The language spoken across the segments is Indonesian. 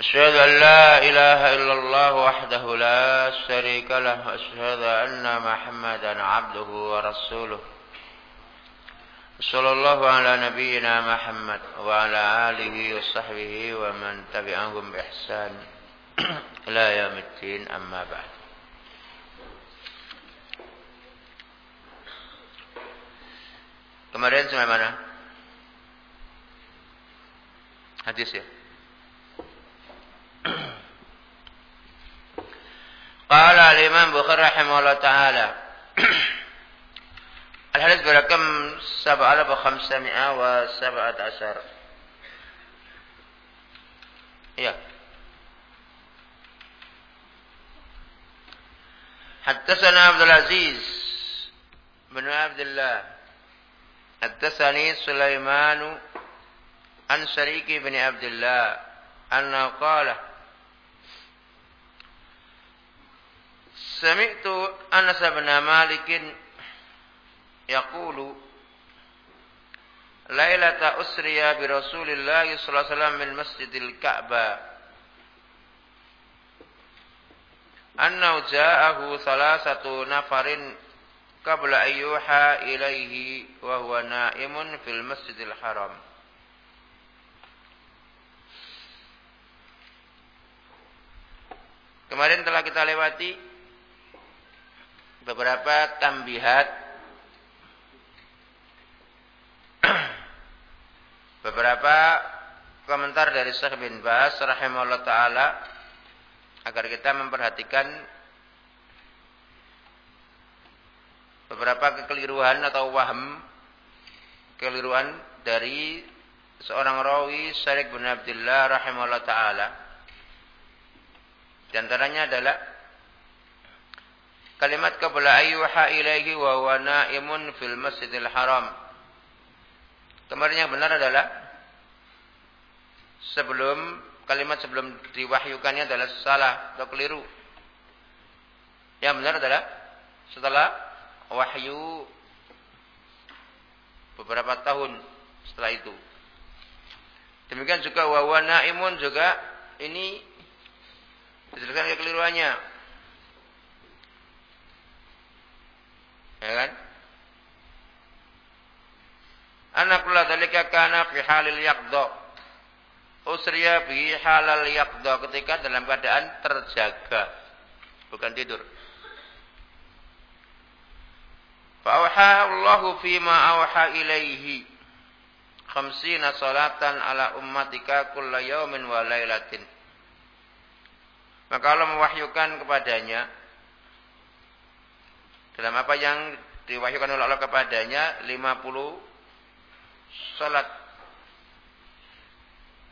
أشهد أن لا إله إلا الله وحده لا شريك له أشهد أن محمدا عبده ورسوله صلى الله على نبينا محمد وعلى آله وصحبه ومن تبعهم بإحسان إلى يوم الدين أما بعد Kemarin sampai mana? Hadis ya? قال الإمام بخاري رحمه الله تعالى. الحديث برقم سبعة آلاف وخمسمائة وسبعة عشر. يا. حدثنا عبد العزيز بن عبد الله. حدثني سليمان عن شريك بن عبد الله أنه قال Sami'tu Anas bin Malik yaqulu Lailata usriya bi Rasulillah sallallahu alaihi wasallam min Masjidil Ka'bah. Annahu ja'ahu salasatu nafarin qabla ayyuha ilaihi wa huwa na'imun fil Masjidil Haram. Kemarin telah kita lewati beberapa tambihat beberapa komentar dari Syekh bin Bas rahimahullah taala agar kita memperhatikan beberapa kekeliruan atau waham kekeliruan dari seorang rawi Syarif bin Abdullah rahimahullah taala. Di antaranya adalah Kalimat qabla ayyuha ilaihi wa huwa naimun fil masjidil haram. Kemarin yang benar adalah sebelum kalimat sebelum diwahyukannya adalah salah atau keliru. Yang benar adalah setelah wahyu beberapa tahun setelah itu. Demikian juga wa naimun juga ini dijelaskan kekeliruannya. Ya kan? Anakullah dalika kana fi halil yaqda. Usriya bi halal yaqda ketika dalam keadaan terjaga. Bukan tidur. Fa'awha Allahu fima awha ilaihi khamsina salatan ala ummatika kulla yawmin wa laylatin. Maka Allah mewahyukan kepadanya dalam apa yang diwahyukan oleh Allah kepadanya 50 salat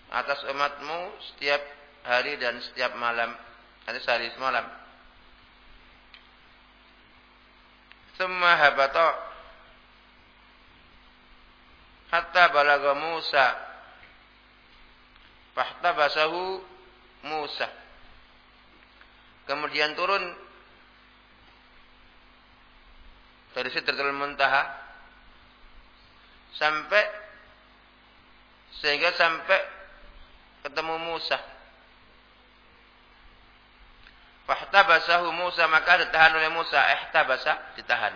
atas umatmu setiap hari dan setiap malam nanti sehari semalam. Semua habata. Hatta balaga Musa. Fahtabasahu Musa. Kemudian turun dari Sidratul Muntaha sampai sehingga sampai ketemu Musa. Fahtabasahu Musa maka ditahan oleh Musa. Ihtabasa ditahan.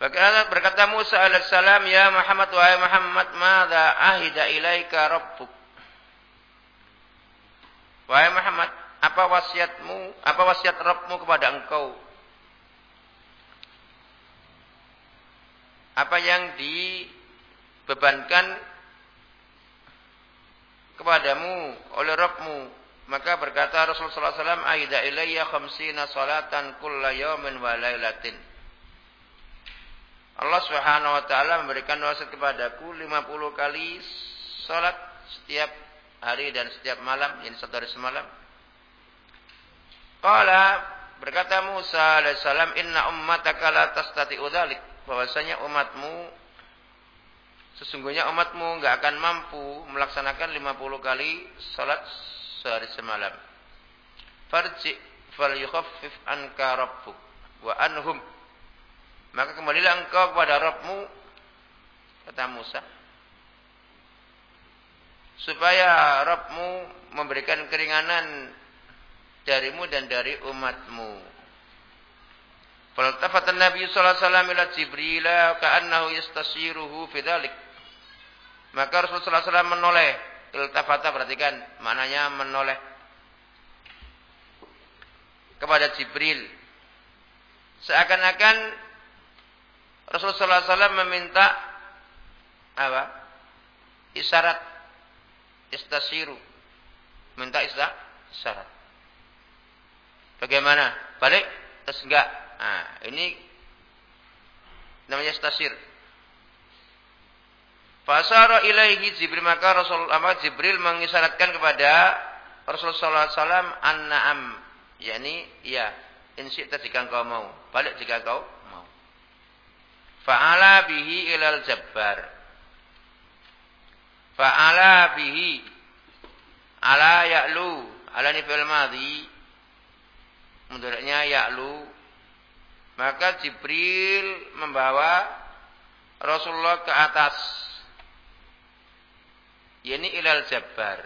Bagaimana berkata Musa alaihissalam, Ya Muhammad, wahai Muhammad, mada ahida ilaika rabbuk. Wahai Muhammad, apa wasiatmu, apa wasiat Rabbmu kepada engkau? Apa yang dibebankan kepadamu oleh Rabbmu? Maka berkata Rasulullah SAW, Aida ilayya khamsina salatan kulla yawmin wa laylatin. Allah Subhanahu wa taala memberikan wasiat kepadaku 50 kali salat setiap hari dan setiap malam, ini satu hari semalam. Qala berkata Musa alaihissalam, "Inna ummataka la tastati'u dzalik." Bahwasanya umatmu sesungguhnya umatmu enggak akan mampu melaksanakan 50 kali salat sehari semalam. Farji falyukhaffif anka rabbuk wa anhum maka kembalilah engkau kepada Rabbmu kata Musa supaya Rabbmu memberikan keringanan darimu dan dari umatmu. Faltafatan Nabi sallallahu alaihi wasallam ila Jibril ka'annahu yastasiruhu fi dzalik. Maka Rasulullah SAW menoleh. Iltafata perhatikan maknanya menoleh kepada Jibril. Seakan-akan Rasulullah SAW meminta apa? Isyarat, istasiru, minta isyarat. Bagaimana? Balik? Terus enggak? Nah, ini namanya istasir. Fasara ilaihi Jibril maka Rasul Jibril mengisyaratkan kepada Rasulullah SAW an-na'am yakni ya in jika engkau mau balik jika engkau mau fa'ala bihi ilal jabbar fa'ala bihi. Ala ya'lu. Ala ni fil madhi. Mudhari'nya ya'lu. Maka Jibril membawa Rasulullah ke atas. Yakni ilal jabbar.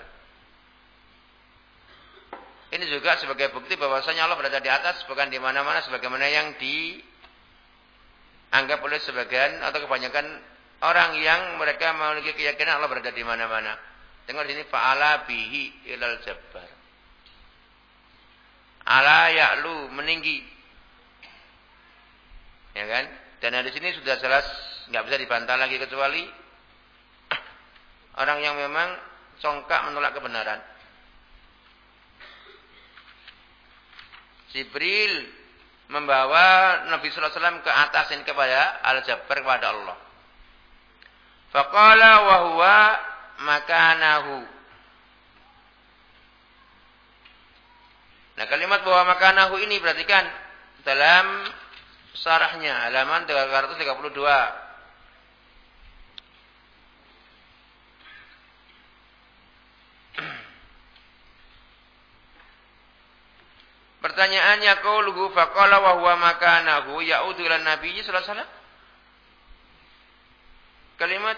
Ini juga sebagai bukti bahwasanya Allah berada di atas bukan di mana-mana sebagaimana yang dianggap oleh sebagian atau kebanyakan orang yang mereka memiliki keyakinan Allah berada di mana-mana. Tengok di sini fa'ala bihi ilal jabbar. Ala ya'lu meninggi. Ya kan? Dan di sini sudah jelas nggak bisa dibantah lagi kecuali orang yang memang congkak menolak kebenaran. Jibril membawa Nabi sallallahu alaihi wasallam ke atas ini kepada Al-Jabbar kepada Allah. Faqala wa huwa makanahu. Nah, kalimat bahwa makanahu ini perhatikan dalam sarahnya halaman 332. Pertanyaannya qauluhu faqala wa huwa makanahu ya'udu ila nabi sallallahu alaihi wasallam. Kalimat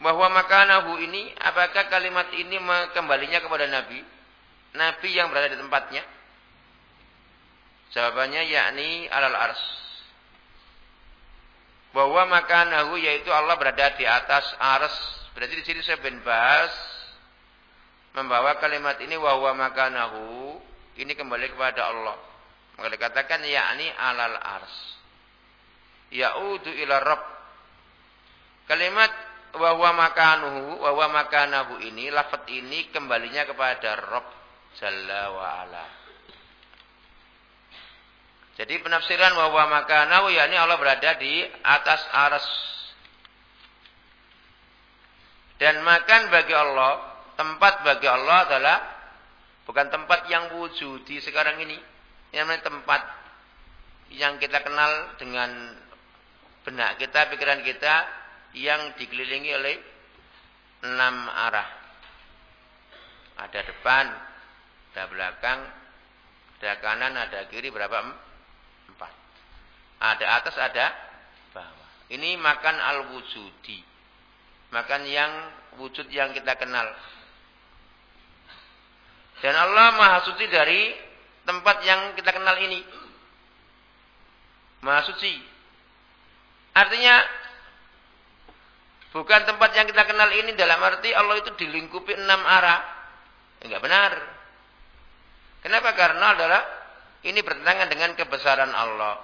bahwa makanahu ini apakah kalimat ini kembalinya kepada nabi? Nabi yang berada di tempatnya? Jawabannya yakni alal ars. Bahwa makanahu yaitu Allah berada di atas ars. Berarti di sini saya bin Bas membawa kalimat ini bahwa makanahu ini kembali kepada Allah. Maka dikatakan yakni alal ars. Ya'udu ila rabb. Kalimat wa huwa makanuhu wa huwa makanahu ini lafaz ini kembalinya kepada Rabb jalla wa ala. Jadi penafsiran wa huwa makanahu yakni Allah berada di atas ars. Dan makan bagi Allah, tempat bagi Allah adalah Bukan tempat yang wujudi sekarang ini. Yang namanya tempat yang kita kenal dengan benak kita, pikiran kita yang dikelilingi oleh enam arah. Ada depan, ada belakang, ada kanan, ada kiri, berapa? Empat. Ada atas, ada bawah. Ini makan al-wujudi. Makan yang wujud yang kita kenal. Dan Allah maha suci dari tempat yang kita kenal ini. Maha suci. Artinya, bukan tempat yang kita kenal ini dalam arti Allah itu dilingkupi enam arah. Enggak benar. Kenapa? Karena adalah ini bertentangan dengan kebesaran Allah.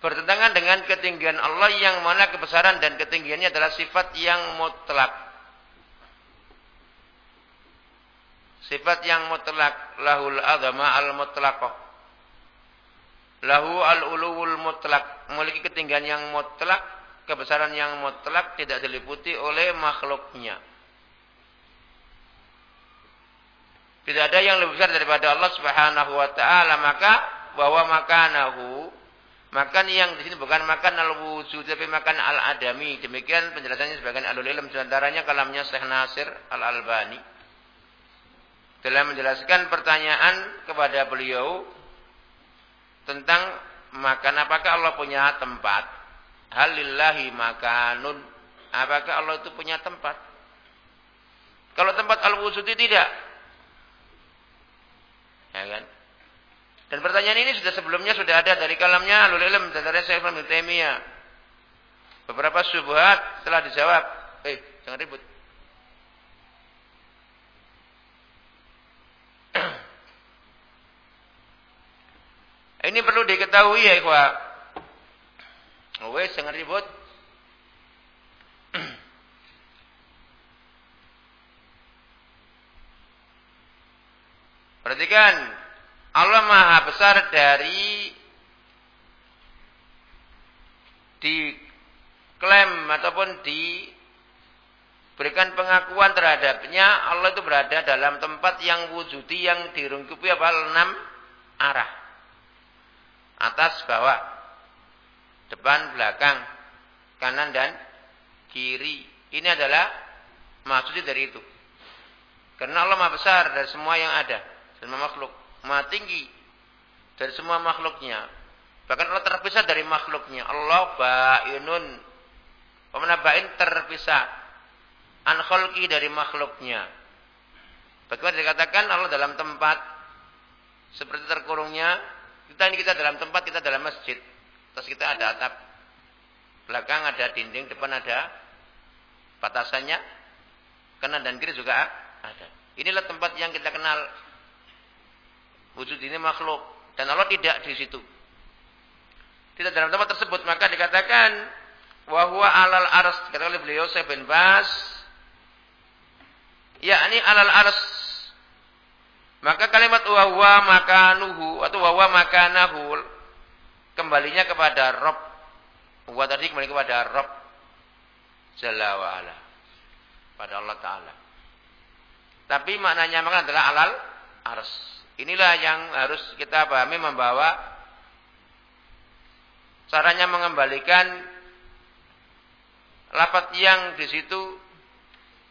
Bertentangan dengan ketinggian Allah yang mana kebesaran dan ketinggiannya adalah sifat yang mutlak. Sifat yang mutlak lahul adama al mutlaqah. lahu al-uluwul mutlak, memiliki ketinggian yang mutlak, kebesaran yang mutlak tidak diliputi oleh makhluknya. Tidak ada yang lebih besar daripada Allah Subhanahu wa taala, maka bahwa makanahu makan yang di sini bukan makan al-wujud tapi makan al-adami. Demikian penjelasannya sebagian alul ilm. Antaranya kalamnya Syekh Nasir Al-Albani. Dalam menjelaskan pertanyaan kepada beliau tentang makan. Apakah Allah punya tempat halillahi makanun. Apakah Allah itu punya tempat? Kalau tempat al-wujudi tidak. Ya kan? Dan pertanyaan ini sudah sebelumnya sudah ada dari kalamnya alul ilm dan dari Syekh Ibnu Taimiyah. Beberapa syubhat telah dijawab. Eh jangan ribut. Ini perlu diketahui ya ikhwah. Wes jangan ribut. Perhatikan, Allah Maha besar dari diklaim ataupun diberikan pengakuan terhadapnya Allah itu berada dalam tempat yang wujudi yang dirungkupi apa? Enam arah. Atas bawah, depan belakang, kanan dan kiri. Ini adalah maksudnya dari itu. Karena Allah maha besar dari semua yang ada, semua makhluk, maha tinggi dari semua makhluknya. Bahkan Allah terpisah dari makhluknya. Allah ba'inun. Pemana ba'in terpisah. An dari makhluknya. Bagaimana dikatakan Allah dalam tempat seperti terkurungnya kita ini kita dalam tempat, kita dalam masjid. Terus kita ada atap. Belakang ada dinding, depan ada batasannya. Kanan dan kiri juga ada. Inilah tempat yang kita kenal. Wujud ini makhluk. Dan Allah tidak di situ. Tidak dalam tempat tersebut. Maka dikatakan. Wahwa alal aras. Kata oleh beliau, saya bin Bas. Ya, ini alal aras maka kalimat wawa makanuhu atau wawa makanahu kembalinya kepada Rob. Wa tadi kembali kepada Rob Jalla wa ala. Pada Allah Ta'ala. Tapi maknanya maka adalah alal ars. Inilah yang harus kita pahami membawa caranya mengembalikan lapat yang di situ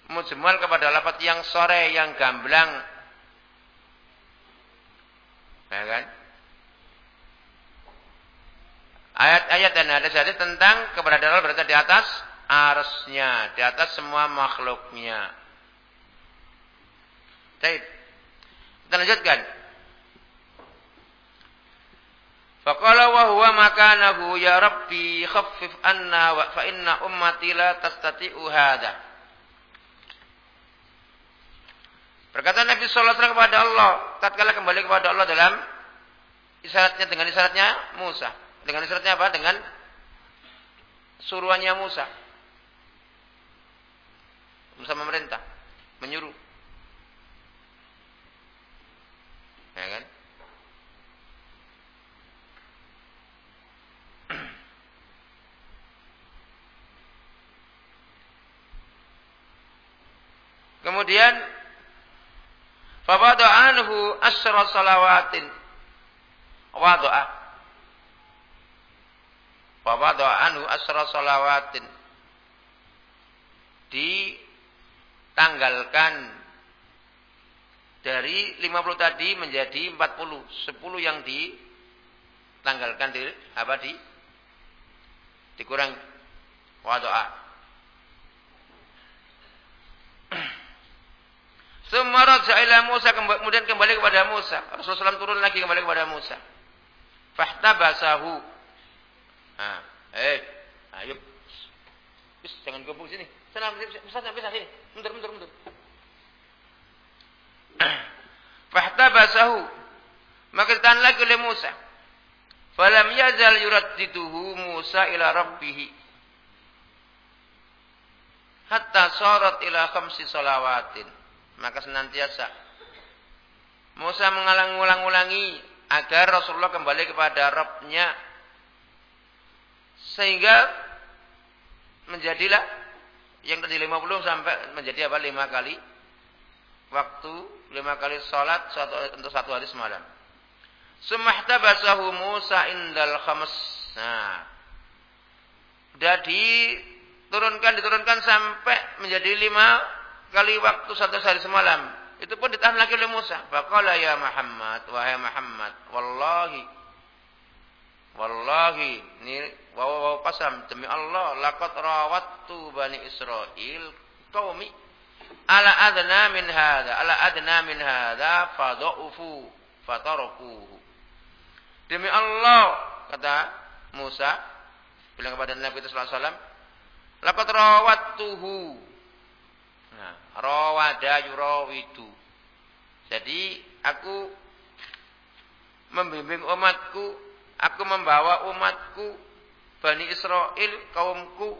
mujmal kepada lapat yang sore yang gamblang Ya kan? Ayat-ayat dan hadis-hadis tentang keberadaan Allah berada di atas arsnya, di atas semua makhluknya. Baik. Kita lanjutkan. Faqala wa huwa makanahu ya Rabbi khaffif anna wa fa inna ummati la tastati'u hadha. Berkata Nabi Sallallahu Alaihi Wasallam kepada Allah, tatkala kembali kepada Allah dalam isyaratnya dengan isyaratnya Musa. Dengan isyaratnya apa? Dengan suruhannya Musa. Musa memerintah, menyuruh. Ya kan? Kemudian Fawadu anhu asra salawatin. Wadu'a. Fawadu anhu asra salawatin. Ditanggalkan dari 50 tadi menjadi 40. 10 yang ditanggalkan di apa di dikurang wadu'a. Semarat ila Musa kemudian kembali kepada Musa. Rasulullah SAW turun lagi kembali kepada Musa. Fahtabasahu. Nah, eh, ayo. Bis, jangan gabung sini. Sana, bisa, bisa sini. Mundur, mundur, mundur. Fahtabasahu. Maka ditahan lagi oleh Musa. Falam yazal yuraddiduhu Musa ila rabbihi. Hatta sarat ila khamsi salawatin maka senantiasa Musa mengalang-ulang-ulangi agar Rasulullah kembali kepada Rabbnya sehingga menjadilah yang tadi 50 sampai menjadi apa lima kali waktu lima kali sholat satu, untuk satu hari semalam. Sumahtabasahu Musa indal khams. Nah, sudah diturunkan diturunkan sampai menjadi lima kali waktu satu hari semalam. Itu pun ditahan lagi oleh Musa. Faqala ya Muhammad, wahai Muhammad, wallahi Wallahi, ini waw waw pasam demi Allah, laqad rawattu bani Israil qaumi ala adna min hadza, ala adna min hadza fadhufu fatarakuhu. Demi Allah, kata Musa bilang kepada Nabi sallallahu alaihi wasallam, laqad rawattuhu. Nah, rawada yurawidu. Jadi aku membimbing umatku Aku membawa umatku, Bani Israel, kaumku,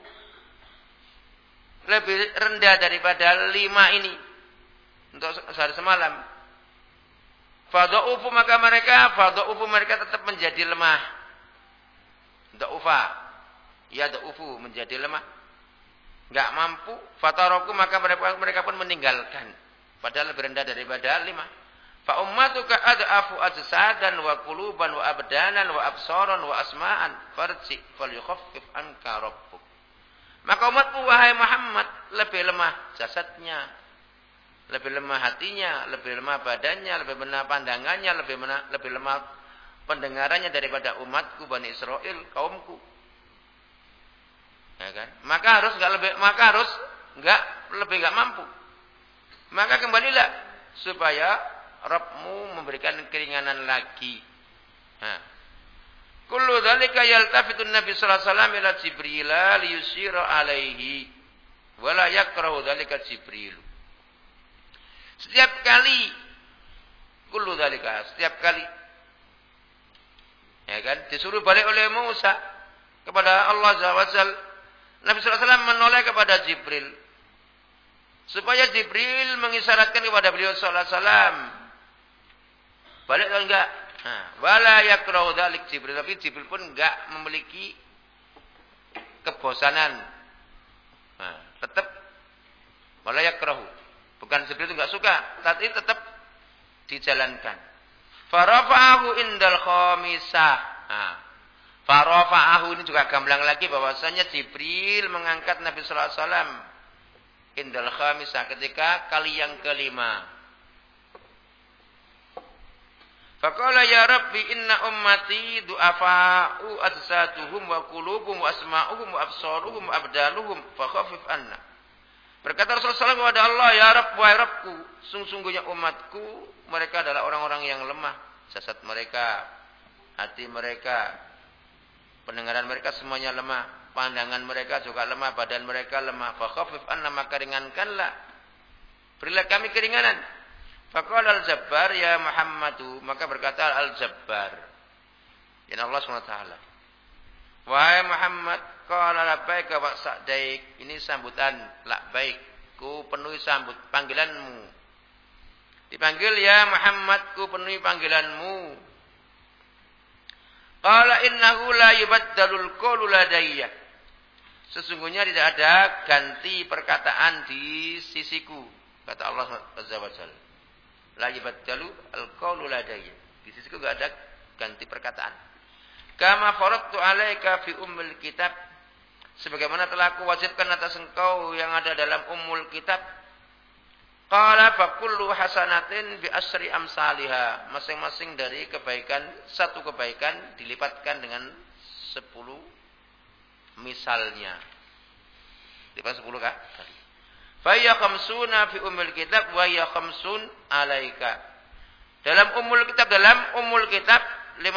lebih rendah daripada lima ini. Untuk sehari semalam. Fadha'ufu maka mereka, fadha'ufu mereka tetap menjadi lemah. Da'ufa. Ya da'ufu menjadi lemah. Enggak mampu. Fataroku maka mereka, mereka pun meninggalkan. Padahal lebih rendah daripada lima. Fa ummatuka ad'afu ajsadan wa quluban wa abdanan wa absaran wa asma'an farji falyukhaffif anka rabbuk. Maka umatmu wahai Muhammad lebih lemah jasadnya, lebih lemah hatinya, lebih lemah badannya, lebih lemah pandangannya, lebih lemah, lebih lemah pendengarannya daripada umatku Bani Israel, kaumku. Ya kan? Maka harus enggak lebih maka harus enggak lebih enggak mampu. Maka kembalilah supaya Rabbmu memberikan keringanan lagi. Nah. Kullu dzalika yaltafitu Nabi sallallahu alaihi wasallam ila Jibril liyusira alaihi wala yakrahu dzalika Jibril. Setiap kali kullu dzalika, setiap kali ya kan disuruh balik oleh Musa kepada Allah wa Nabi sallallahu alaihi wasallam menoleh kepada Jibril supaya Jibril mengisyaratkan kepada beliau sallallahu alaihi wasallam Balik atau enggak? Nah, wala yakrahu dzalik Jibril, tapi Jibril pun enggak memiliki kebosanan. Nah, tetap wala yakrahu. Bukan Jibril itu enggak suka, tapi tetap dijalankan. Farafa'ahu indal khamisah. Nah, farafa'ahu ini juga gamblang lagi bahwasanya Jibril mengangkat Nabi sallallahu alaihi wasallam indal khamisah ketika kali yang kelima. Faqala ya Rabbi inna ummati du'afa'u ajsatuhum wa qulubuhum wa asma'uhum wa absaruhum wa abdaluhum fakhafif anna. Berkata Rasulullah SAW kepada Allah, Ya Rabb, wahai Rabbku, sungguhnya umatku, mereka adalah orang-orang yang lemah. Jasad mereka, hati mereka, pendengaran mereka semuanya lemah. Pandangan mereka juga lemah, badan mereka lemah. Fakhafif anna, maka ringankanlah. Berilah kami keringanan. Faqala al-Jabbar ya Muhammadu, maka berkata al-Jabbar. Ya Allah SWT. Wahai Muhammad, qala labbaika wa sa'daik. Ini sambutan labbaik. Ku penuhi sambut panggilanmu. Dipanggil ya Muhammad, ku penuhi panggilanmu. Qala innahu la yubaddalul qawlu ladayya. Sesungguhnya tidak ada ganti perkataan di sisiku, kata Allah Azza wa Jalla. La yabaddalu al-qawlu. Di sisiku enggak ada ganti perkataan. Kama faradtu alaika fi ummul kitab. Sebagaimana telah aku wajibkan atas engkau yang ada dalam ummul kitab. Qala fa kullu hasanatin bi asri amsalha. Masing-masing dari kebaikan, satu kebaikan dilipatkan dengan sepuluh misalnya. Lipat sepuluh kah? Faya khamsuna fi umul kitab wa ya khamsun alaika. Dalam umul kitab dalam umul kitab 50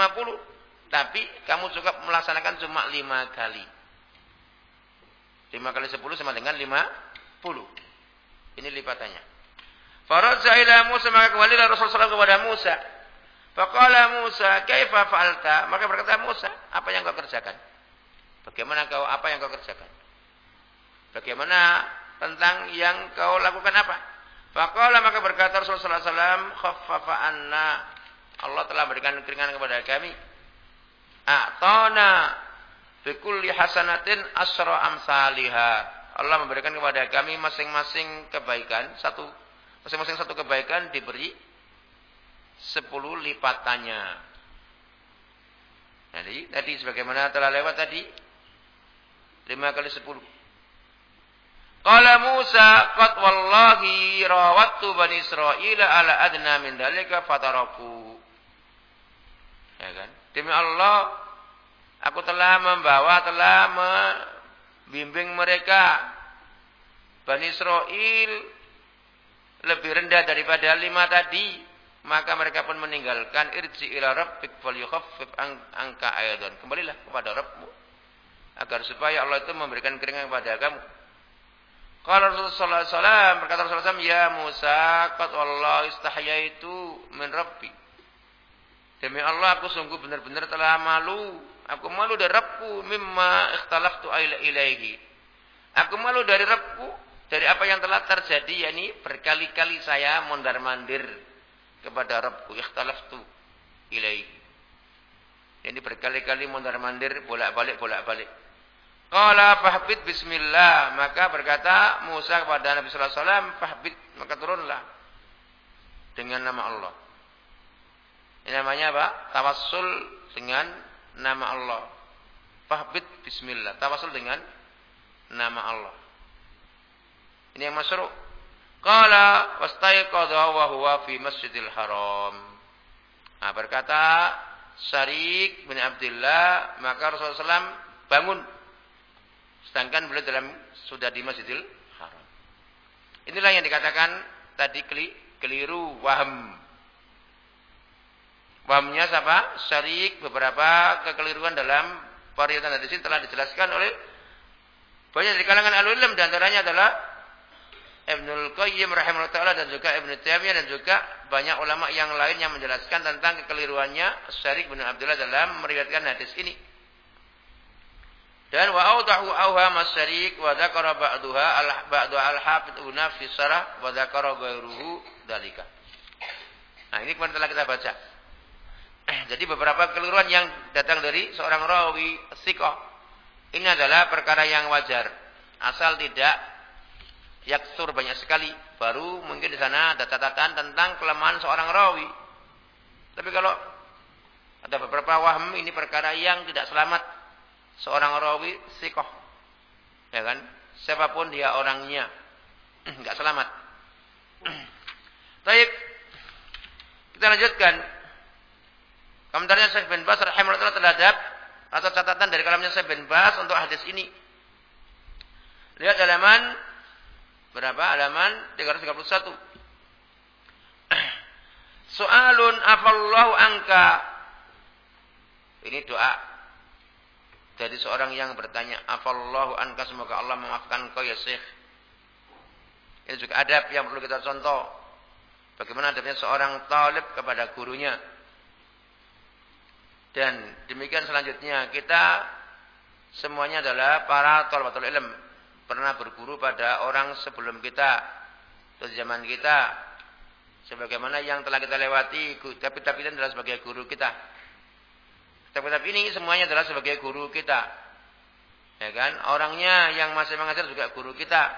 tapi kamu cukup melaksanakan cuma 5 kali. 5 kali 10 sama dengan 50. Ini lipatannya. Faradza ila Musa maka kembali Rasulullah SAW kepada Musa. Faqala Musa, "Kaifa fa'alta?" Maka berkata Musa, "Apa yang kau kerjakan?" Bagaimana kau apa yang kau kerjakan? Bagaimana tentang yang kau lakukan apa? Faqala maka berkata Rasulullah SAW, khaffafa anna Allah telah memberikan keringanan kepada kami. A'tana bikulli hasanatin asra amsalihha. Allah memberikan kepada kami masing-masing kebaikan satu masing-masing satu kebaikan diberi sepuluh lipatannya. Jadi tadi sebagaimana telah lewat tadi lima kali sepuluh. Qala Musa qad wallahi rawattu bani Israil ala adna min dalika fataraku. Ya kan? Demi Allah aku telah membawa telah membimbing mereka Bani Israel lebih rendah daripada lima tadi maka mereka pun meninggalkan irji ila rabbik falyukhaffif angka ayatan kembalilah kepada Rabbmu agar supaya Allah itu memberikan keringan kepada kamu kalau Rasulullah SAW berkata Rasulullah SAW, Ya Musa, qad Allah istahyaitu min. Demi Allah aku sungguh benar-benar telah malu. Aku malu dari Rabbku mimma ikhtalaftu ilaihi. Aku malu dari Rabbku dari apa yang telah terjadi yakni berkali-kali saya mondar-mandir kepada Rabbku ikhtalaftu ilaihi. Ini berkali-kali mondar-mandir bolak-balik bolak-balik. Qala fahbit bismillah. Maka berkata Musa kepada Nabi sallallahu alaihi wasallam, fahbit, maka turunlah dengan nama Allah. Ini namanya apa? Tawassul dengan nama Allah. Fahbit bismillah. Tawassul dengan nama Allah. Ini yang masyru'. Qala wastaiqadha wa huwa fi Masjidil Haram. Nah, berkata Syarik bin Abdullah, maka Rasulullah SAW bangun Sedangkan beliau dalam sudah di Masjidil Haram. Inilah yang dikatakan tadi keliru waham. Wahamnya siapa? Syarik beberapa kekeliruan dalam pernyataan hadis ini telah dijelaskan oleh banyak dari kalangan alul dan antaranya adalah Ibnul Qayyim rahimahullah taala dan juga Ibnu Taimiyah dan juga banyak ulama yang lain yang menjelaskan tentang kekeliruannya Syarik bin Abdullah dalam meriwayatkan hadis ini. Dan wa awdahu awham as-syarik wa dzakara ba'daha al ba'du al-hafidh Ibnu fi sarah wa ghairuhu dalika. Nah, ini kemarin telah kita baca. Jadi beberapa keliruan yang datang dari seorang rawi sikoh. Ini adalah perkara yang wajar. Asal tidak yaksur banyak sekali. Baru mungkin di sana ada catatan tentang kelemahan seorang rawi. Tapi kalau ada beberapa waham ini perkara yang tidak selamat seorang rawi sikoh. Ya kan? Siapa pun dia orangnya. Enggak selamat. Baik. Kita lanjutkan. Komentarnya Syekh bin Bas rahimahullah terhadap atau catatan dari kalamnya Syekh bin Bas untuk hadis ini. Lihat halaman berapa? Halaman 331. Soalun afallahu angka. Ini doa dari seorang yang bertanya, "Afallahu anka semoga Allah memaafkan kau ya Syekh." Ini juga adab yang perlu kita contoh. Bagaimana adabnya seorang talib kepada gurunya. Dan demikian selanjutnya kita semuanya adalah para talabatul ilm, pernah berguru pada orang sebelum kita, atau zaman kita. Sebagaimana yang telah kita lewati, tapi tapi adalah sebagai guru kita. Kitab-kitab ini semuanya adalah sebagai guru kita. Ya kan? Orangnya yang masih mengajar juga guru kita.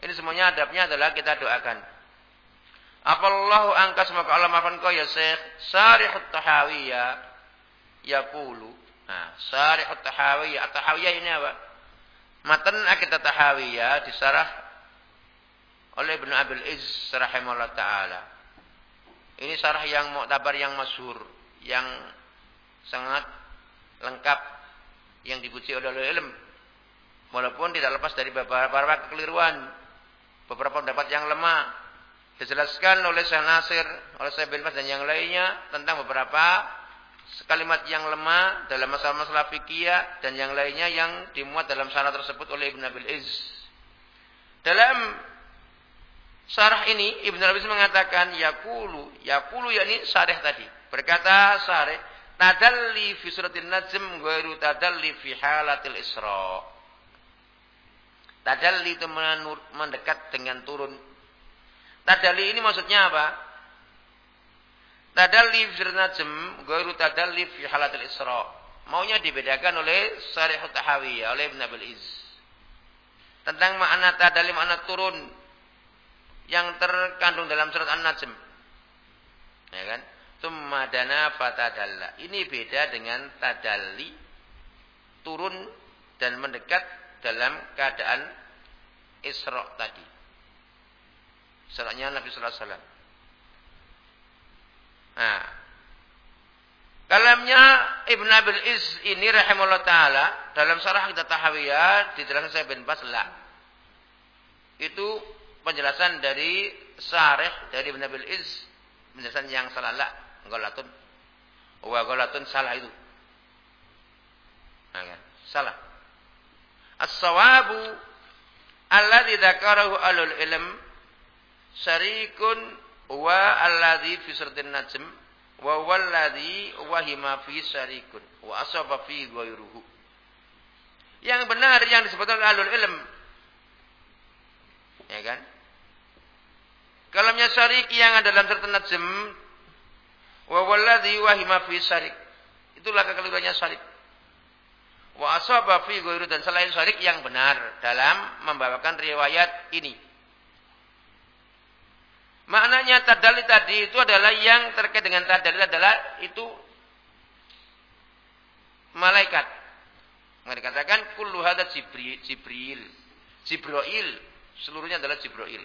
Ini semuanya adabnya adalah kita doakan. Apallahu angka semoga Allah maafkan kau ya Syekh Sarihut Tahawiyah yaqulu. Nah, Sarihut Tahawiyah, Tahawiyah ini apa? Matan Akidah Tahawiyah disarah oleh Ibnu Abil Iz rahimahullah taala. Ini sarah yang muktabar yang masyhur, yang sangat lengkap yang dipuji oleh ilm. Walaupun tidak lepas dari beberapa kekeliruan, beberapa pendapat yang lemah. Dijelaskan oleh Syekh Nasir, oleh Syekh bin Bas dan yang lainnya tentang beberapa kalimat yang lemah dalam masalah-masalah fikih dan yang lainnya yang dimuat dalam syarat tersebut oleh Ibn Abil Iz. Dalam syarah ini Ibn Abil Iz mengatakan yakulu, yakulu yakni syarah tadi. Berkata syarah Tadalli fi suratin najm ghairu tadalli fi halatil isra. Tadalli itu mendekat dengan turun. Tadalli ini maksudnya apa? Tadalli fi najm ghairu tadalli fi halatil isra. Maunya dibedakan oleh Syarih Tahawiyah oleh Ibn Abil Iz. Tentang makna tadalli makna turun yang terkandung dalam surat An-Najm. Ya kan? Tsumma fatadalla. Ini beda dengan tadalli turun dan mendekat dalam keadaan Isra tadi. Isra-nya Nabi sallallahu alaihi wasallam. Nah, kalamnya Ibn Abil Iz ini rahimahullah ta'ala dalam sarah kita tahawiyah dijelaskan saya bin Bas Itu penjelasan dari Sareh dari Ibn Abil Iz penjelasan yang salah lah golatun wa golatun salah itu. Nah, kan? salah. As-sawabu alladhi dzakarahu alul ilm syarikun wa alladhi fi suratin najm wa walladhi wahima fi syarikun wa asaba fi ghairuhu yang benar yang disebutkan alul ilm. Ya kan? Kalamnya syarik yang ada dalam surat najm wa walladhi wahima fi syarik itulah kekeliruannya syarik wa asaba fi ghairu dan selain syarik yang benar dalam membawakan riwayat ini Maknanya tadali tadi itu adalah yang terkait dengan tadali adalah itu malaikat. Mereka katakan kullu hadza Jibril, Jibril. Jibril, seluruhnya adalah Jibril.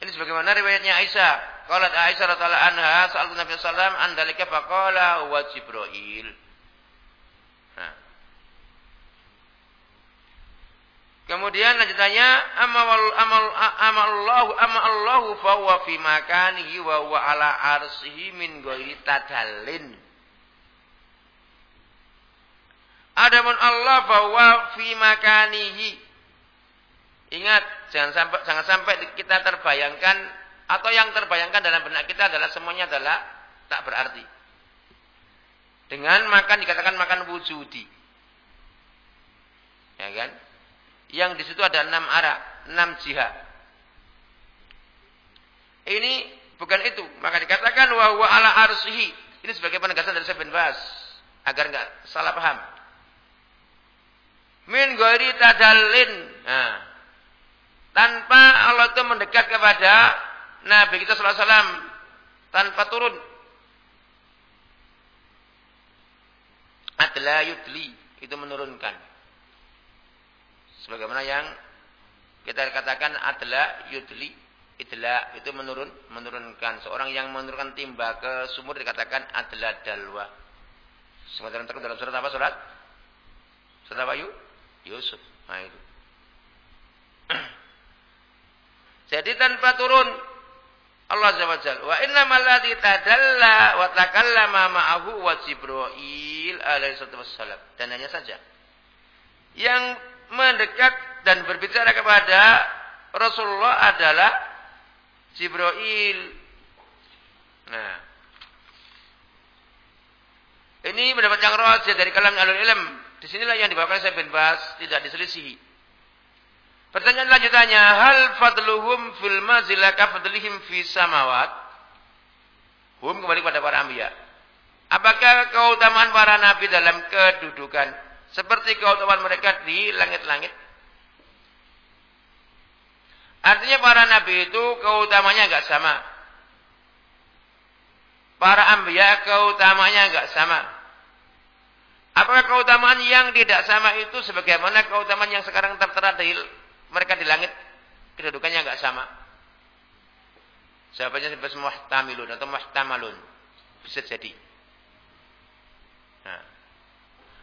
Ini sebagaimana riwayatnya Aisyah. Qalat Aisyah radhiyallahu anha sa'altu Nabi wasallam an dalika faqala huwa Jibril. Kemudian lanjutannya amal amal amallahu amallahu fa huwa fi makanihi wa huwa ala arsihi min ghairi tadallin. Adapun Allah fa huwa fi makanihi. Ingat jangan sampai jangan sampai kita terbayangkan atau yang terbayangkan dalam benak kita adalah semuanya adalah tak berarti. Dengan makan dikatakan makan wujudi. Ya kan? yang di situ ada enam arah, enam jihad. Ini bukan itu, maka dikatakan wa huwa ala arsihi. Ini sebagai penegasan dari Syekh bin Bas agar enggak salah paham. Min ghairi tadallin. Nah, tanpa Allah itu mendekat kepada Nabi kita sallallahu alaihi wasallam tanpa turun. Adla yudli itu menurunkan. Sebagaimana yang kita katakan adalah yudli idla itu menurun menurunkan seorang yang menurunkan timba ke sumur dikatakan adalah dalwa. Sementara terkait dalam surat apa surat? Surat apa? Yusuf. Nah itu. Jadi tanpa turun Allah Azza wa inna malladhi tadalla wa takallama ma'ahu wa Jibril alaihi wassalam. Dan hanya saja yang mendekat dan berbicara kepada Rasulullah adalah Jibril. Nah, ini mendapat yang rajin dari kalam alul ilm. Di sinilah yang dibawakan saya bin Bas tidak diselisihi. Pertanyaan lanjutannya, hal fadluhum fil mazila fadlihim fi samawat? Hum kembali pada para anbiya. Apakah keutamaan para nabi dalam kedudukan seperti keutamaan mereka di langit-langit. Artinya para nabi itu keutamanya enggak sama. Para ambiya keutamanya enggak sama. Apakah keutamaan yang tidak sama itu sebagaimana keutamaan yang sekarang tertera di mereka di langit kedudukannya enggak sama? Jawabannya sebab muhtamilun atau muhtamalun. Bisa jadi. Nah.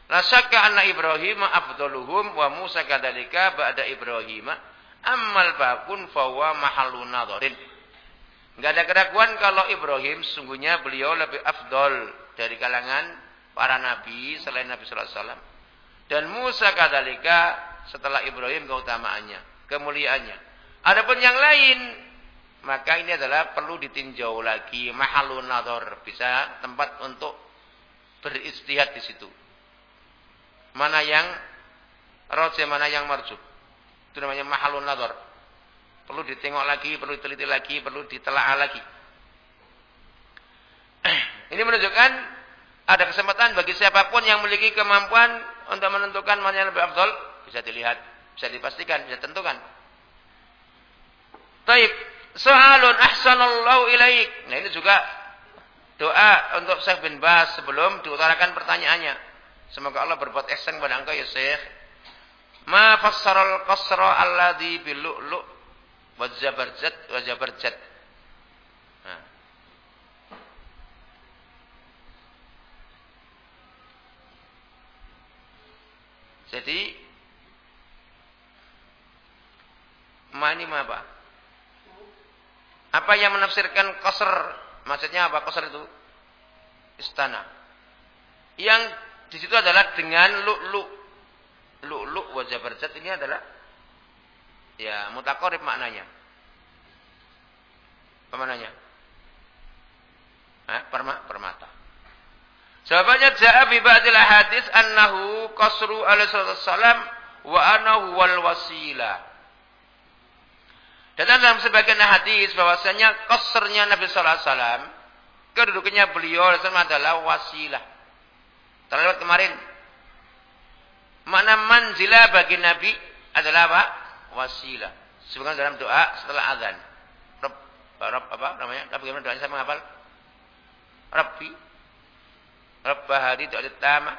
La syakka anna Ibrahim afdaluhum wa Musa kadzalika ba'da Ibrahim. Ammal bakun fawa mahalun nadharin. Enggak ada keraguan kalau Ibrahim sungguhnya beliau lebih afdol dari kalangan para nabi selain Nabi sallallahu alaihi wasallam. Dan Musa kadzalika setelah Ibrahim keutamaannya, kemuliaannya. Adapun yang lain maka ini adalah perlu ditinjau lagi mahalun nadhar, bisa tempat untuk beristihad di situ mana yang roja, mana yang marju. Itu namanya mahalun nador. Perlu ditengok lagi, perlu diteliti lagi, perlu ditelaah lagi. Ini menunjukkan ada kesempatan bagi siapa pun yang memiliki kemampuan untuk menentukan mana yang lebih afdol, bisa dilihat, bisa dipastikan, bisa tentukan. Taib, soalun ahsanallahu ilaik. Nah ini juga doa untuk Syekh bin Bas sebelum diutarakan pertanyaannya. Semoga Allah berbuat ihsan kepada engkau ya Syekh. Ma fassaral qasra alladhi bil lu'lu' wa zabarjat wa zabarjat. Nah. Jadi ma ini apa? Apa yang menafsirkan qasr? Maksudnya apa qasr itu? Istana. Yang di situ adalah dengan lu'lu. Lu'lu wa jabarjat ini adalah ya mutakorib maknanya. Apa maknanya? Eh, perma, permata. Jawabannya ja'a bi ba'dil hadis annahu qasru alaihi salam wa anahu wal wasilah. Datang dalam sebagian hadis bahwasanya qasrnya Nabi sallallahu alaihi wasallam kedudukannya beliau adalah wasilah. Terlewat kemarin. Makna manzilah bagi Nabi adalah apa? Wasilah. Sebagaimana dalam doa setelah azan. Rabb, Rabb apa namanya? Tapi bagaimana doanya saya menghafal? Rabbi Rabb hadhi ta'ala tama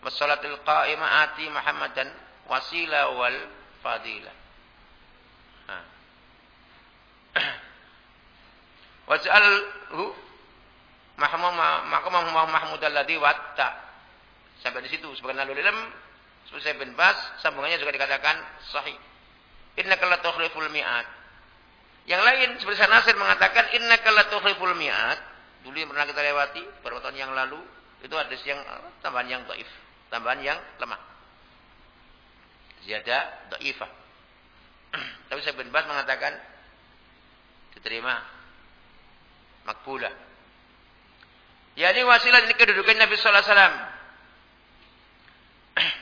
wassalatul qa'imah ati Muhammadan wasila wal fadila. Waj'alhu maqamah mahmud alladhi watta. Sampai di situ sebagian alul ilm seperti saya bin sambungannya juga dikatakan sahih. Innaka la tukhliful mi'at. Yang lain seperti saya Nasir mengatakan innaka la tukhliful mi'at. Dulu yang pernah kita lewati beberapa tahun yang lalu itu hadis yang tambahan yang dhaif, tambahan yang lemah. Ziyadah dhaifah. Tapi saya bin mengatakan diterima makbulah. Ya ini wasilah ini kedudukan Nabi sallallahu alaihi wasallam.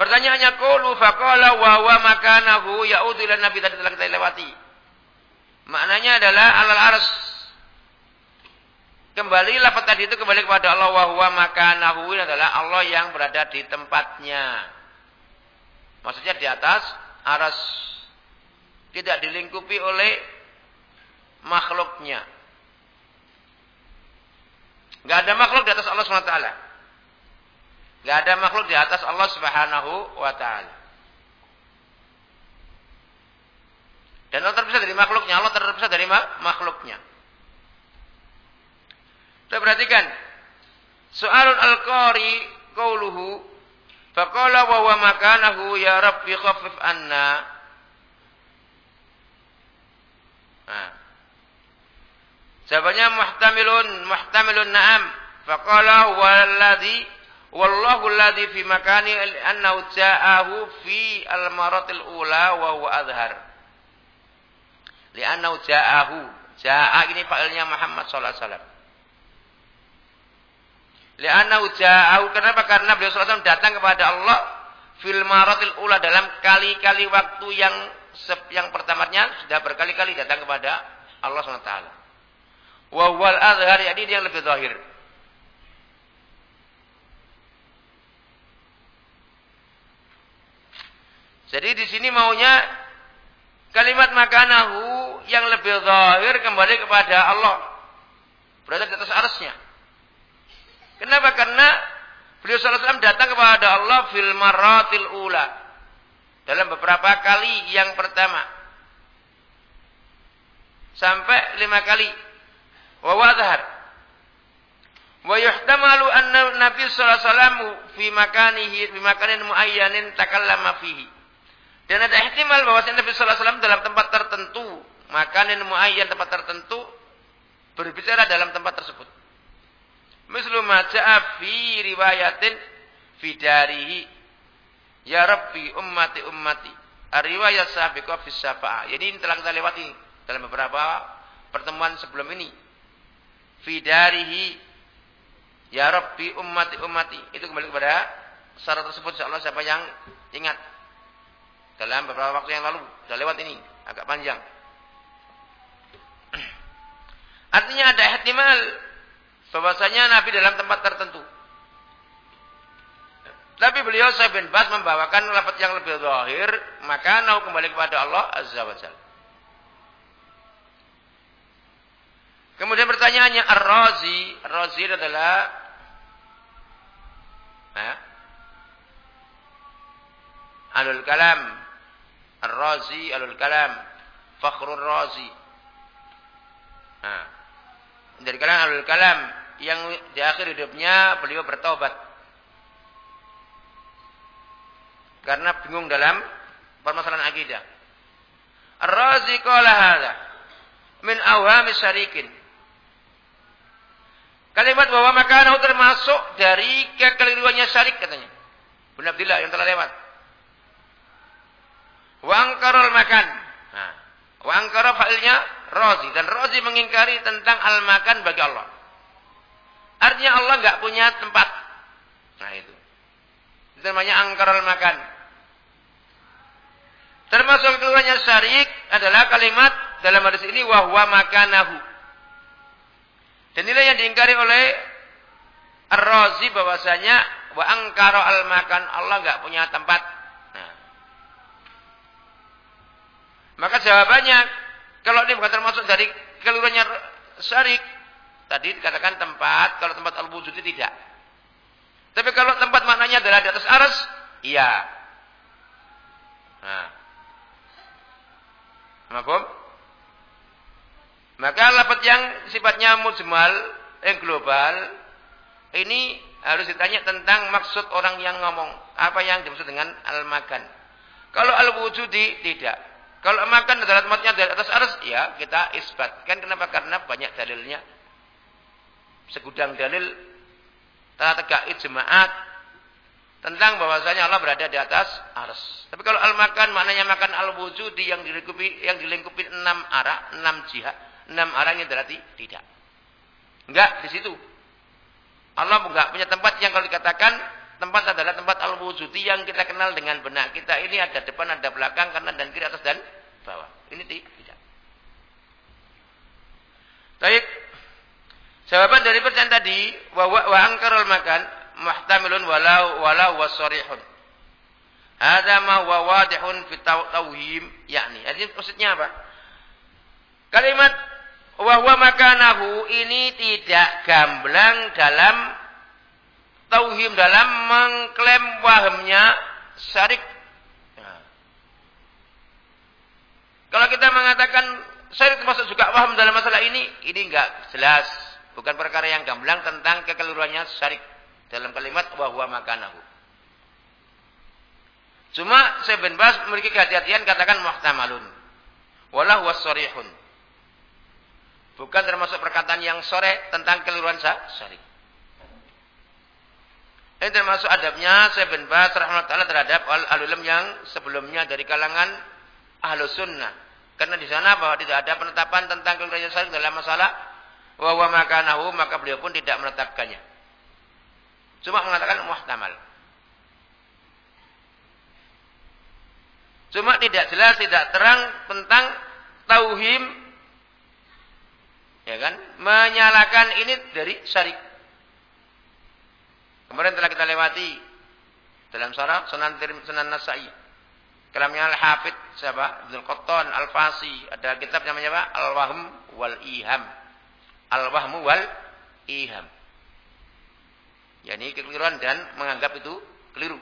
Pertanyaannya qulu faqala wa huwa makanahu ya'udu ila nabi tadi telah kita lewati. Maknanya adalah alal ars Kembali lafaz tadi itu kembali kepada Allah wa huwa makanahu adalah Allah yang berada di tempatnya. Maksudnya di atas aras tidak dilingkupi oleh makhluknya. Gak ada makhluk di atas Allah SWT. Gak ada makhluk di atas Allah Subhanahu wa taala. Dan Allah terpisah dari makhluknya, Allah terpisah dari makhluknya. Kita perhatikan. Soalun al-qari qauluhu faqala wa huwa makanahu ya rabbi khaffif anna. Nah. Jawabannya muhtamilun, muhtamilun na'am. Faqala walladhi wallahu alladhi fi makani annahu ja'ahu fi al-maratil ula wa huwa azhar. Li'annahu ja'ahu. Ja'a ini fa'ilnya Muhammad sallallahu alaihi wasallam. Li'annahu ja'ahu. Kenapa? Karena beliau SAW datang kepada Allah fil maratil ula dalam kali-kali waktu yang yang pertamanya sudah berkali-kali datang kepada Allah SWT. Wa wal azhar dia yang lebih zahir. Jadi di sini maunya kalimat makanahu yang lebih zahir kembali kepada Allah. Berada di atas arasnya. Kenapa? Karena beliau SAW datang kepada Allah fil maratil ula. Dalam beberapa kali yang pertama. Sampai lima kali. Wa wadhar. Wa yuhtamalu anna Nabi SAW fi makanihi, fi makanin muayyanin takallama fihi. Dan ada ihtimal bahwa Nabi SAW dalam tempat tertentu, makanin muayyan tempat tertentu, berbicara dalam tempat tersebut. Mislu ma ja'a fi riwayatin fi darihi. Ya Rabbi ummati ummati. Riwayat sahabiqah fi syafa'ah. Jadi ini telah kita lewati dalam beberapa pertemuan sebelum ini. Fi darihi. Ya Rabbi ummati ummati. Itu kembali kepada syarat tersebut insyaallah siapa yang ingat. Dalam beberapa waktu yang lalu. Sudah lewat ini. Agak panjang. Artinya ada ihtimal bahwasanya Nabi dalam tempat tertentu. Tapi beliau Syekh bin Bas membawakan lafaz yang lebih zahir, maka nau kembali kepada Allah Azza wa Kemudian pertanyaannya Ar-Razi, Ar-Razi adalah eh, Alul Kalam. Ar-Razi Alul Kalam. Fakhrul Razi. Nah, dari kalangan Alul Kalam yang di akhir hidupnya beliau bertobat. Karena bingung dalam permasalahan akidah. Ar-Razi qala hadha min awami syarikin. Kalimat bahwa makanahu termasuk dari kekeliruannya syarik katanya. Benar Abdillah yang telah lewat. Wangkarul makan. Nah, wangkara fa'ilnya rozi. Dan rozi mengingkari tentang al-makan bagi Allah. Artinya Allah nggak punya tempat. Nah itu. Itu namanya angkarul makan. Termasuk keluarnya syarik adalah kalimat dalam hadis ini wahwa makanahu. Dan inilah yang diingkari oleh Ar-Razi bahwasanya wa angkara al-makan Allah nggak punya tempat. Maka jawabannya, kalau ini bukan termasuk dari keluarnya syarik, tadi dikatakan tempat, kalau tempat al-wujud tidak. Tapi kalau tempat maknanya adalah di atas aras, iya. Nah. Mahfum? Maka lapat yang sifatnya mujmal, yang global, ini harus ditanya tentang maksud orang yang ngomong. Apa yang dimaksud dengan al-makan. Kalau al-wujudi, tidak. Kalau makan adalah tempatnya dari atas aras, ya kita isbatkan. Kenapa? Karena banyak dalilnya. Segudang dalil telah tegak jemaat tentang bahwasanya Allah berada di atas aras. Tapi kalau al makan maknanya makan al wujudi yang dilingkupi yang dilingkupi enam arah, enam jihad, enam arahnya berarti tidak. Enggak di situ. Allah enggak punya tempat yang kalau dikatakan Tempat adalah tempat al-wujudi yang kita kenal dengan benar. Kita ini ada depan, ada belakang, kanan dan kiri, atas dan bawah. Ini tidak. Baik. Jawaban dari pertanyaan tadi, wa wa, wa angkarul makan muhtamilun walau walau wasarihun. Ada ma wa wadihun fi tauhim, yakni. Jadi maksudnya apa? Kalimat wa wa makanahu ini tidak gamblang dalam tauhim dalam mengklaim wahamnya syarik. Ya. Kalau kita mengatakan syarik termasuk juga waham dalam masalah ini, ini enggak jelas. Bukan perkara yang gamblang tentang kekeliruannya syarik dalam kalimat wahwa makanahu. Cuma saya bin Bas memiliki kehati-hatian katakan muhtamalun. Walau wasorihun. Bukan termasuk perkataan yang sore tentang keliruan syarik. Ini termasuk adabnya saya bin Bas rahmatullah terhadap al-ulum yang sebelumnya dari kalangan ahlu sunnah. Karena di sana bahwa tidak ada penetapan tentang kekerasan syar'i dalam masalah wa makanahu maka beliau pun tidak menetapkannya. Cuma mengatakan muhtamal. Cuma tidak jelas, tidak terang tentang tauhim ya kan? Menyalakan ini dari syarik. Kemarin telah kita lewati dalam sarah Sunan Sunan Nasai. Kalamnya Al-Hafid siapa? Ibnu Qattan Al-Fasi. Ada kitab namanya apa? Al-Wahm wal Iham. Al-Wahmu wal Iham. Yani kekeliruan dan menganggap itu keliru.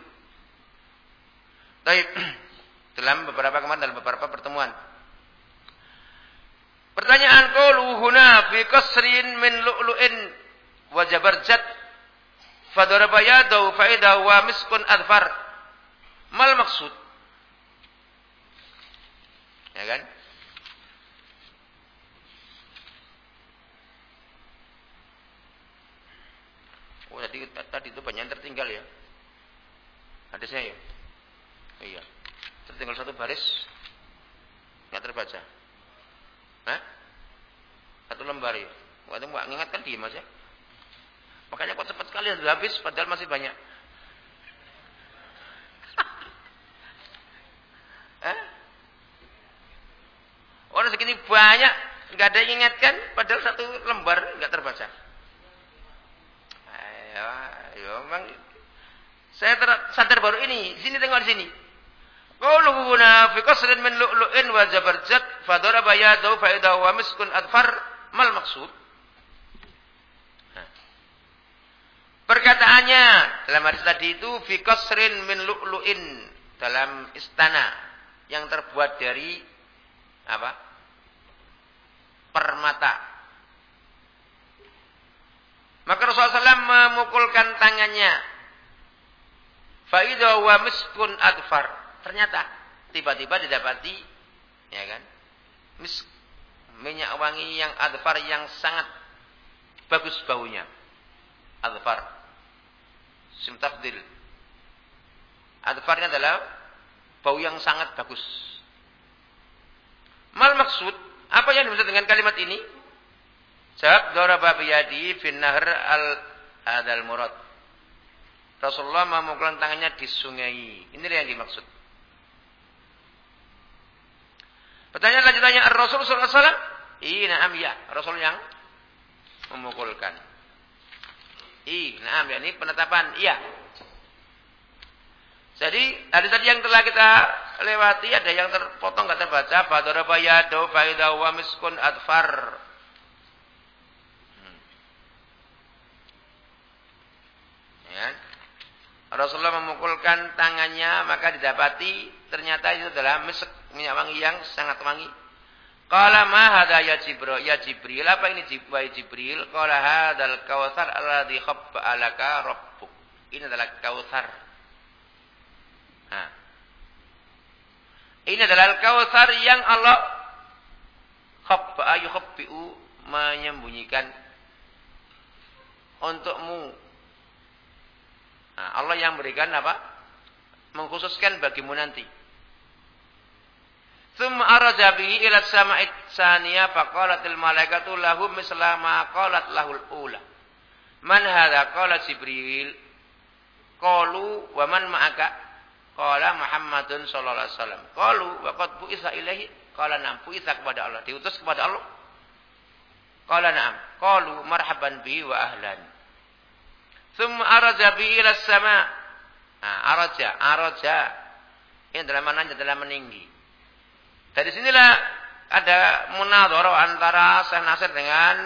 Baik. Dalam beberapa kemarin dalam beberapa pertemuan. Pertanyaan qalu qasrin min lu'lu'in wa jabarjat Fadaraba yadahu faida wa miskun adfar. Mal maksud? Ya kan? Oh tadi tadi itu banyak yang tertinggal ya. Hadisnya ya. Iya. Tertinggal satu baris nggak terbaca. Hah? Satu lembar ya. Waktu nggak ingatkan dia mas ya. Makanya kok cepat sekali sudah habis padahal masih banyak. eh? Orang segini banyak Enggak ada yang ingatkan padahal satu lembar enggak terbaca. Ayo, ayo memang saya ter, sadar baru ini. Sini tengok di sini. Huna fi qasrin min lu'lu'in wa zabarjat fa daraba yadahu fa miskun adfar mal maksud. Perkataannya dalam hadis tadi itu fi qasrin min lu'lu'in dalam istana yang terbuat dari apa? permata. Maka Rasulullah SAW memukulkan tangannya. Faidah wa miskun adfar. Ternyata tiba-tiba didapati ya kan? Misk minyak wangi yang adfar yang sangat bagus baunya. Adfar. Sim tafdil. Adfarnya adalah bau yang sangat bagus. Mal maksud, apa yang dimaksud dengan kalimat ini? Jawab daraba biyadi fin nahr al adal murad. Rasulullah memukulkan tangannya di sungai. Inilah yang dimaksud. Pertanyaan lanjutannya Rasul sallallahu alaihi wasallam? Iya, ya. Rasul yang memukulkan. Iya, ya. Ini penetapan iya. Jadi hadis tadi yang telah kita lewati ada yang terpotong nggak terbaca. Fadaraba yadu faida wa miskun adfar. Ya. Rasulullah memukulkan tangannya maka didapati ternyata itu adalah mesek minyak wangi yang sangat wangi. Qala ma hadha ya Jibril ya Jibril apa ini Jibril Jibril qala hadzal kautsar alladhi khabba alaka rabbuk. Ini adalah kautsar. Nah. Ini adalah kautsar yang Allah khabba ayuhabbiu menyembunyikan untukmu Nah, Allah yang berikan apa? Mengkhususkan bagimu nanti. Thumma araja bihi ila sama'id saniya faqalatil malaikatu lahu misla ma qalat lahul ula. Man hadha qala Jibril. Qalu wa man ma'aka? Qala Muhammadun sallallahu alaihi wasallam. Qalu wa qad bu'itsa ilaihi. Qala na'am bu'itsa kepada Allah. Diutus kepada Allah. Qala na'am. Qalu marhaban bihi wa ahlan. Thumma araja bi ila sama. Nah, araja, araja. Ini adalah mananya adalah meninggi. Dari sinilah ada munadharah antara Syekh Nasir dengan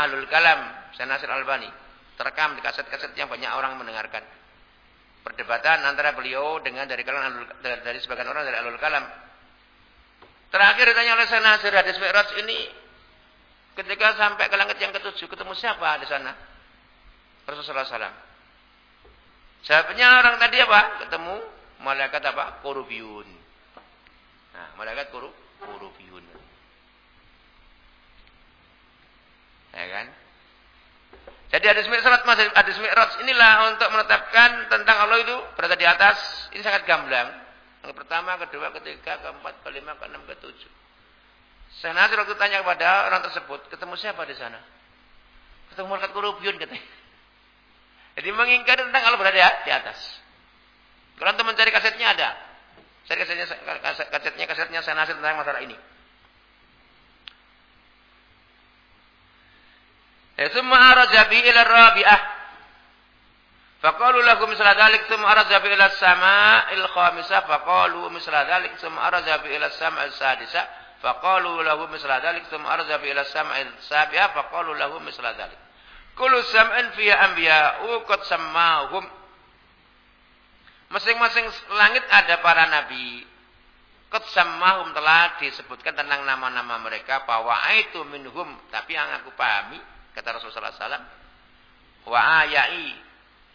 Alul Kalam, Syekh Nasir Albani. Terekam di kaset-kaset yang banyak orang mendengarkan. Perdebatan antara beliau dengan dari kalangan Alul, dari sebagian orang dari Alul Kalam. Terakhir ditanya oleh Syekh Nasir hadis Mi'raj ini ketika sampai ke langit yang ketujuh ketemu siapa di sana? Rasulullah SAW. Jawabnya orang tadi apa? Ketemu malaikat apa? Kurubiyun. Nah, malaikat kuru, kurubiyun. Ya kan? Jadi hadis Mi'raj hadis Mi'raj inilah untuk menetapkan tentang Allah itu berada di atas. Ini sangat gamblang. Yang pertama, kedua, ketiga, keempat, kelima, keenam, ketujuh. Saya nasir waktu tanya kepada orang tersebut, ketemu siapa di sana? Ketemu malaikat kurubiyun katanya. Jadi mengingkari tentang Allah berada di atas. Kalau teman mencari kasetnya ada. Cari kasetnya, kasetnya, kasetnya saya nasir tentang masalah ini. Ya, summa araja bi ila rabi'ah. Faqalu lahu misla dhalik summa araja bi ila sama'il khamisah faqalu misla dhalik summa araja bi ila sama'il sadisah faqalu lahu misla dhalik summa araja bi ila sama'il sabi'ah faqalu lahu misla dhalik. Kullu sam'an fiha anbiya'u qad sammahum. Masing-masing langit ada para nabi. Qad sammahum telah disebutkan tentang nama-nama mereka bahwa itu minhum, tapi yang aku pahami kata Rasulullah SAW wa ayai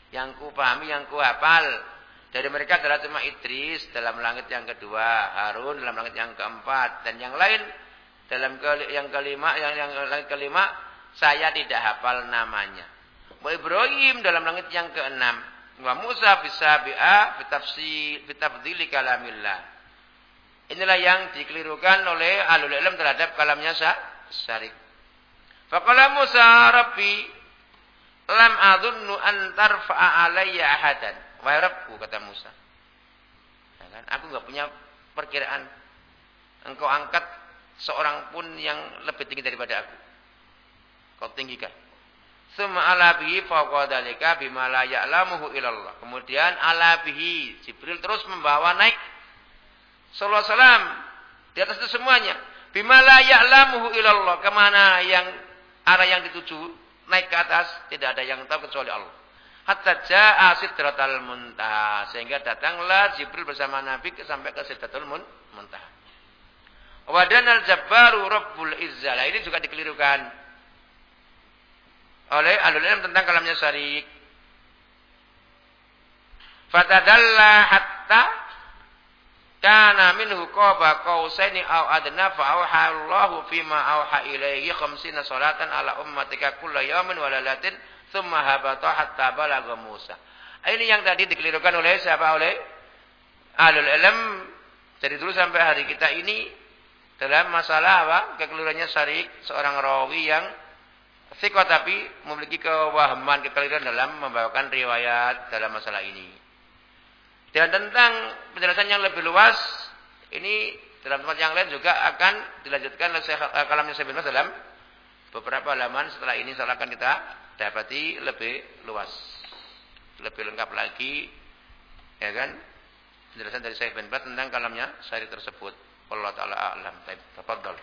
yang ku pahami, yang ku hafal dari mereka adalah cuma Idris dalam langit yang kedua, Harun dalam langit yang keempat dan yang lain dalam yang kelima yang yang langit kelima saya tidak hafal namanya. Wa Ibrahim dalam langit yang keenam. Wa Musa bisabi'a bitafsir bitafdili kalamillah. Inilah yang dikelirukan oleh alul ilm terhadap kalamnya Syarik. Faqala Musa Rabbi lam adunnu an tarfa'a alayya ahadan. Wahai Rabbku kata Musa. Ya kan? Aku enggak punya perkiraan engkau angkat seorang pun yang lebih tinggi daripada aku. Kau tinggikan. Summa ala bihi fawqa dalika bima la ya'lamuhu ilallah. Kemudian ala bihi Jibril terus membawa naik sallallahu alaihi wasallam di atas itu semuanya. Bima la ya'lamuhu ilallah. Ke mana yang arah yang dituju naik ke atas tidak ada yang tahu kecuali Allah. Hatta ja'a sidratal muntaha sehingga datanglah Jibril bersama Nabi sampai ke sidratul muntaha. Wadanal jabbaru rabbul izzah. Ini juga dikelirukan oleh alul ilm tentang kalamnya syarik. Fatadalla hatta kana minhu qaba qausaini aw adna fa auha Allahu fima auha ilaihi khamsina salatan ala ummatika kullu yawmin wa lailatin thumma habata hatta balagha Musa. Ini yang tadi dikelirukan oleh siapa oleh alul ilm dari dulu sampai hari kita ini dalam masalah apa? Kekeliruannya syarik seorang rawi yang Sikoh tapi memiliki kewahaman, kekeliruan dalam membawakan riwayat dalam masalah ini. Dan tentang penjelasan yang lebih luas, ini dalam tempat yang lain juga akan dilanjutkan oleh eh, kalamnya Syekh dalam beberapa halaman setelah ini setelah akan kita dapati lebih luas. Lebih lengkap lagi ya kan? Penjelasan dari Syekh bin tentang kalamnya syari tersebut. Allah taala alam. Tafadhol.